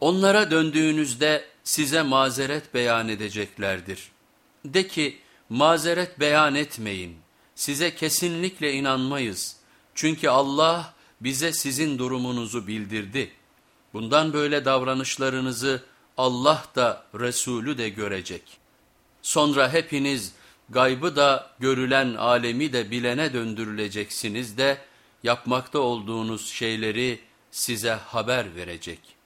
Onlara döndüğünüzde size mazeret beyan edeceklerdir. De ki mazeret beyan etmeyin, size kesinlikle inanmayız. Çünkü Allah bize sizin durumunuzu bildirdi. Bundan böyle davranışlarınızı Allah da Resulü de görecek. Sonra hepiniz gaybı da görülen alemi de bilene döndürüleceksiniz de yapmakta olduğunuz şeyleri size haber verecek.''